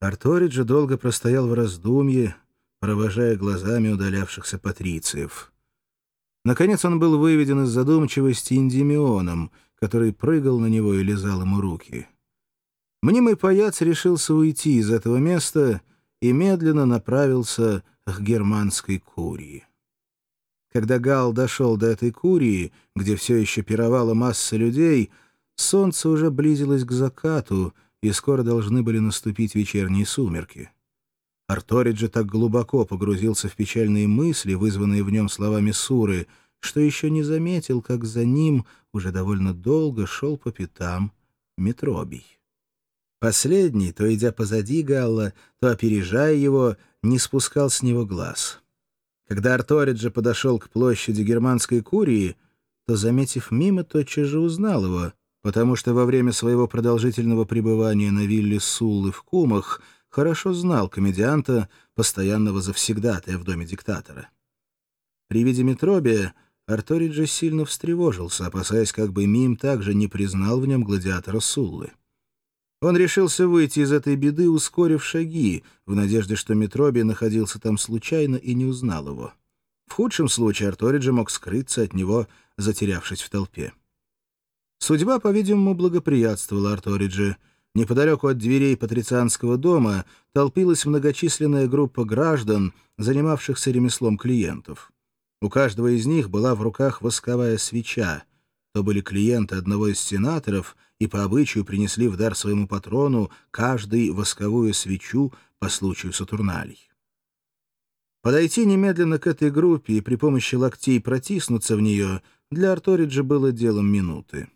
Арториджи долго простоял в раздумье, провожая глазами удалявшихся патрициев. Наконец он был выведен из задумчивости Индимионом, который прыгал на него и лизал ему руки. Мнимый паяц решился уйти из этого места и медленно направился к германской курии. Когда Гал дошел до этой курии, где все еще пировала масса людей, солнце уже близилось к закату, и скоро должны были наступить вечерние сумерки. Арториджи так глубоко погрузился в печальные мысли, вызванные в нем словами Суры, что еще не заметил, как за ним уже довольно долго шел по пятам Метробий. Последний, то идя позади Галла, то опережая его, не спускал с него глаз. Когда Арториджи подошел к площади германской курии, то, заметив мимо, тотчас же узнал его, потому что во время своего продолжительного пребывания на вилле Суллы в Кумах хорошо знал комедианта, постоянного завсегдатая в доме диктатора. При виде Метробия Арториджи сильно встревожился, опасаясь, как бы Мим также не признал в нем гладиатора Суллы. Он решился выйти из этой беды, ускорив шаги, в надежде, что Метроби находился там случайно и не узнал его. В худшем случае Арториджи мог скрыться от него, затерявшись в толпе. Судьба, по-видимому, благоприятствовала Арториджи. Неподалеку от дверей патрицианского дома толпилась многочисленная группа граждан, занимавшихся ремеслом клиентов. У каждого из них была в руках восковая свеча. То были клиенты одного из сенаторов — и по обычаю принесли в дар своему патрону каждый восковую свечу по случаю Сатурналей. Подойти немедленно к этой группе и при помощи локтей протиснуться в нее для Арториджа было делом минуты.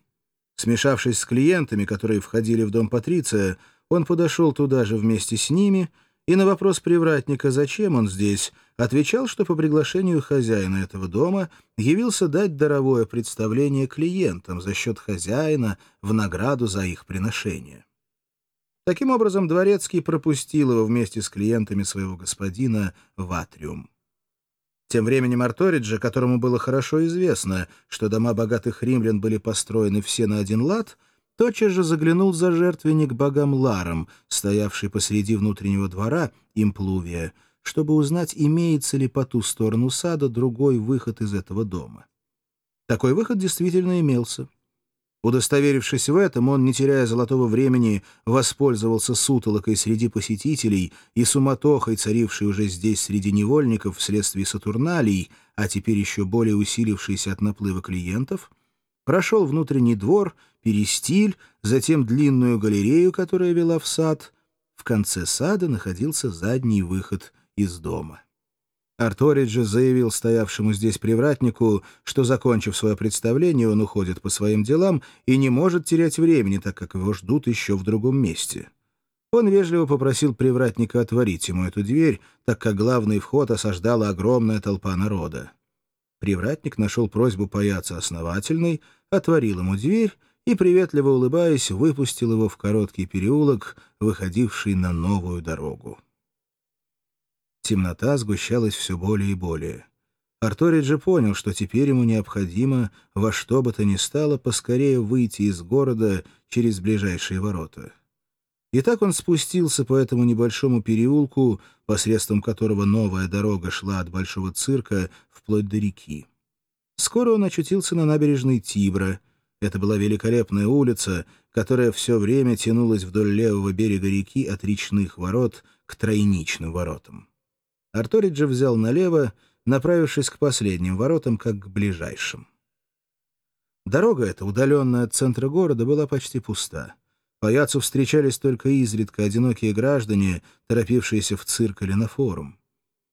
Смешавшись с клиентами, которые входили в дом Патриция, он подошел туда же вместе с ними и на вопрос привратника, зачем он здесь, отвечал, что по приглашению хозяина этого дома явился дать даровое представление клиентам за счет хозяина в награду за их приношение. Таким образом, Дворецкий пропустил его вместе с клиентами своего господина в атриум. Тем временем Арториджа, которому было хорошо известно, что дома богатых римлян были построены все на один лад, тотчас же заглянул за жертвенник богам Ларам, стоявший посреди внутреннего двора имплувия, чтобы узнать, имеется ли по ту сторону сада другой выход из этого дома. Такой выход действительно имелся. Удостоверившись в этом, он, не теряя золотого времени, воспользовался сутолокой среди посетителей и суматохой, царившей уже здесь среди невольников вследствие сатурналий, а теперь еще более усилившейся от наплыва клиентов, прошел внутренний двор, перестиль, затем длинную галерею, которая вела в сад. В конце сада находился задний выход из дома. Арториджи заявил стоявшему здесь привратнику, что, закончив свое представление, он уходит по своим делам и не может терять времени, так как его ждут еще в другом месте. Он вежливо попросил привратника отворить ему эту дверь, так как главный вход осаждала огромная толпа народа. Привратник нашел просьбу паяться основательной, отворил ему дверь и, приветливо улыбаясь, выпустил его в короткий переулок, выходивший на новую дорогу. Темнота сгущалась все более и более. Арториджи понял, что теперь ему необходимо во что бы то ни стало поскорее выйти из города через ближайшие ворота. И так он спустился по этому небольшому переулку, посредством которого новая дорога шла от Большого цирка вплоть до реки. Скоро он очутился на набережной Тибра. Это была великолепная улица, которая все время тянулась вдоль левого берега реки от речных ворот к тройничным воротам. Арториджи взял налево, направившись к последним воротам, как к ближайшим. Дорога эта, удаленная от центра города, была почти пуста. По встречались только изредка одинокие граждане, торопившиеся в цирк или на форум.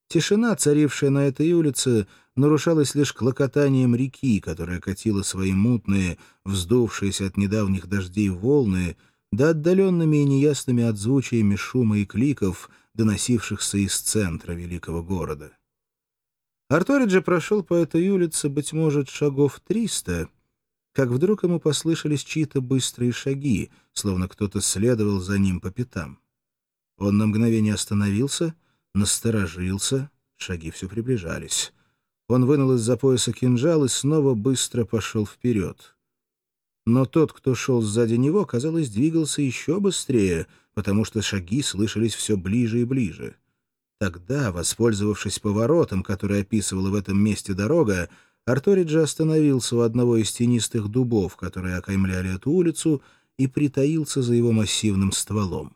Тишина, царившая на этой улице, нарушалась лишь клокотанием реки, которая катила свои мутные, вздувшиеся от недавних дождей волны, да отдаленными и неясными отзвучиями шума и кликов, доносившихся из центра великого города. Арториджи прошел по этой улице, быть может, шагов триста, как вдруг ему послышались чьи-то быстрые шаги, словно кто-то следовал за ним по пятам. Он на мгновение остановился, насторожился, шаги все приближались. Он вынул из-за пояса кинжал и снова быстро пошел вперед. Но тот, кто шел сзади него, казалось, двигался еще быстрее — потому что шаги слышались все ближе и ближе. Тогда, воспользовавшись поворотом, который описывала в этом месте дорога, Арториджи остановился у одного из тенистых дубов, которые окаймляли эту улицу, и притаился за его массивным стволом.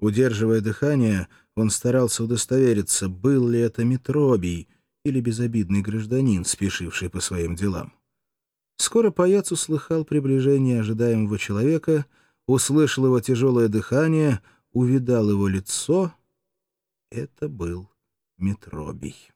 Удерживая дыхание, он старался удостовериться, был ли это Митробий или безобидный гражданин, спешивший по своим делам. Скоро паяц услыхал приближение ожидаемого человека, услышал его тяжелое дыхание, увидал его лицо. Это был Митробий.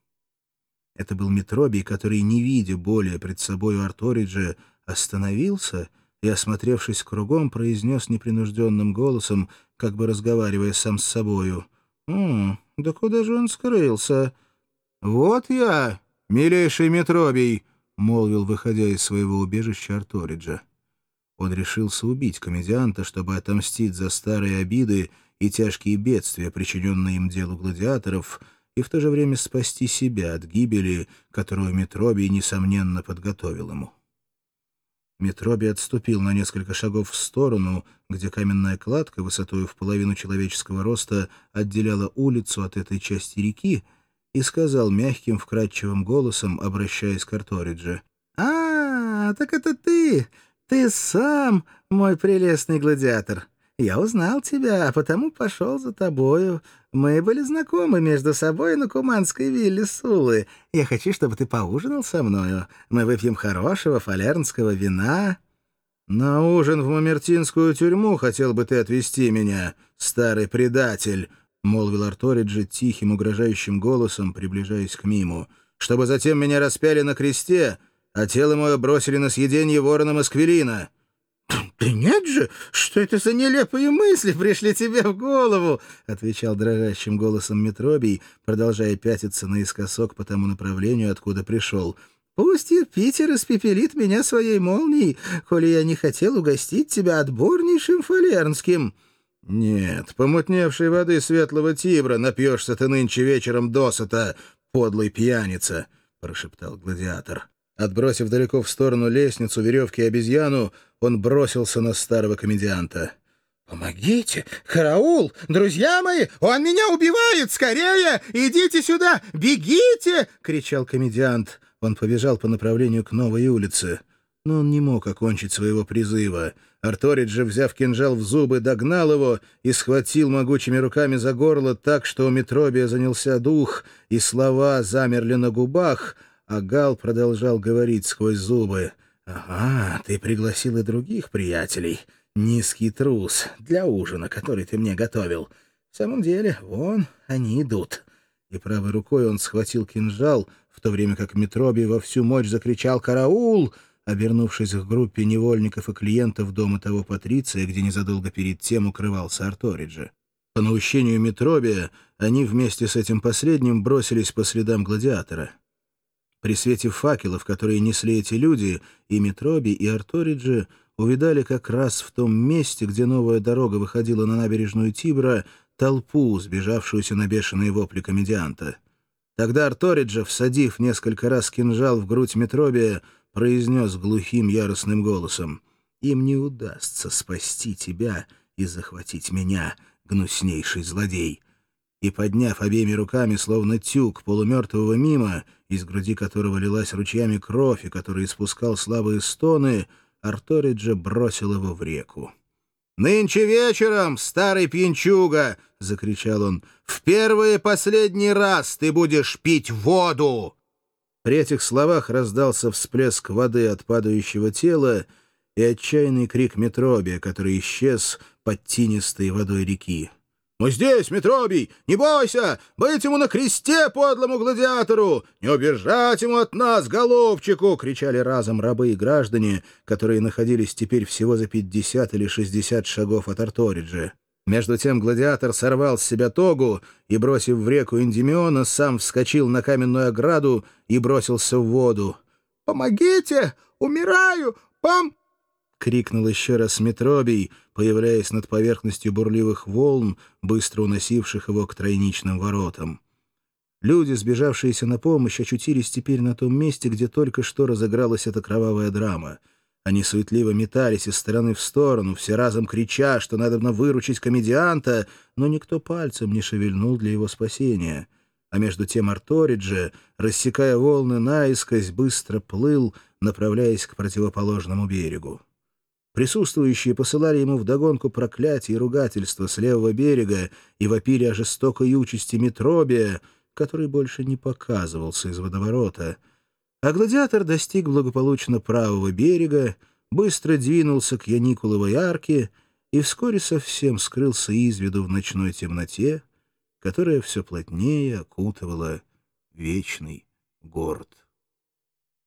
Это был Митробий, который, не видя более пред собою Арториджа, остановился и, осмотревшись кругом, произнес непринужденным голосом, как бы разговаривая сам с собою. «М да куда же он скрылся?» «Вот я, милейший Митробий!» — молвил, выходя из своего убежища Арториджа. Он решился убить комедианта, чтобы отомстить за старые обиды и тяжкие бедствия, причиненные им делу гладиаторов — и в то же время спасти себя от гибели, которую Метробий, несомненно, подготовил ему. Метробий отступил на несколько шагов в сторону, где каменная кладка высотой в половину человеческого роста отделяла улицу от этой части реки, и сказал мягким, вкрадчивым голосом, обращаясь к Арторидже. «А, так это ты! Ты сам, мой прелестный гладиатор! Я узнал тебя, а потому пошел за тобою. Мы были знакомы между собой на куманской вилле Сулы. Я хочу, чтобы ты поужинал со мною. Мы выпьем хорошего фалернского вина». «На ужин в Мамертинскую тюрьму хотел бы ты отвезти меня, старый предатель», — молвил Арториджи тихим, угрожающим голосом, приближаясь к Миму, «чтобы затем меня распяли на кресте, а тело мое бросили на съедение вороном Эсквилина». «Да нет же! Что это за нелепые мысли пришли тебе в голову?» — отвечал дрожащим голосом Метробий, продолжая пятиться наискосок по тому направлению, откуда пришел. «Пусть Юпитер испепелит меня своей молнией, коли я не хотел угостить тебя отборнейшим фалернским». «Нет, помутневшей воды светлого Тибра напьешься ты нынче вечером досыта, подлый пьяница», — прошептал гладиатор. Отбросив далеко в сторону лестницу, веревки и обезьяну, он бросился на старого комедианта. «Помогите! Караул! Друзья мои! Он меня убивает! Скорее! Идите сюда! Бегите!» — кричал комедиант. Он побежал по направлению к новой улице. Но он не мог окончить своего призыва. Арторид же, взяв кинжал в зубы, догнал его и схватил могучими руками за горло так, что у Метробия занялся дух, и слова замерли на губах — а Гал продолжал говорить сквозь зубы. «Ага, ты пригласил и других приятелей. Низкий трус для ужина, который ты мне готовил. В самом деле, вон они идут». И правой рукой он схватил кинжал, в то время как Метроби во всю мощь закричал «Караул!», обернувшись к группе невольников и клиентов дома того Патриция, где незадолго перед тем укрывался Арториджи. По наущению Метробия они вместе с этим последним бросились по следам гладиатора. При свете факелов, которые несли эти люди, и Метроби, и Арториджи увидали как раз в том месте, где новая дорога выходила на набережную Тибра, толпу, сбежавшуюся на бешеные вопли комедианта. Тогда Арториджа, всадив несколько раз кинжал в грудь Метробия, произнес глухим яростным голосом «Им не удастся спасти тебя и захватить меня, гнуснейший злодей» и, подняв обеими руками, словно тюк полумертвого мимо, из груди которого лилась ручьями кровь и который испускал слабые стоны, Арториджа бросил его в реку. «Нынче вечером, старый пьянчуга!» — закричал он. «В первый и последний раз ты будешь пить воду!» При этих словах раздался всплеск воды от падающего тела и отчаянный крик Метробия, который исчез под тинистой водой реки. «Мы здесь, Метробий! Не бойся! Быть ему на кресте, подлому гладиатору! Не убежать ему от нас, голубчику!» — кричали разом рабы и граждане, которые находились теперь всего за пятьдесят или шестьдесят шагов от Арториджа. Между тем гладиатор сорвал с себя тогу и, бросив в реку Индимиона, сам вскочил на каменную ограду и бросился в воду. «Помогите! Умираю! Пом...» крикнул еще раз Метробий, появляясь над поверхностью бурливых волн, быстро уносивших его к тройничным воротам. Люди, сбежавшиеся на помощь, очутились теперь на том месте, где только что разыгралась эта кровавая драма. Они суетливо метались из стороны в сторону, все разом крича, что надо выручить комедианта, но никто пальцем не шевельнул для его спасения. А между тем Арториджи, рассекая волны наискось, быстро плыл, направляясь к противоположному берегу. Присутствующие посылали ему вдогонку проклятия и ругательства с левого берега и вопили о жестокой участи Метробия, который больше не показывался из водоворота — а гладиатор достиг благополучно правого берега, быстро двинулся к Яникуловой арке и вскоре совсем скрылся из виду в ночной темноте, которая все плотнее окутывала вечный город.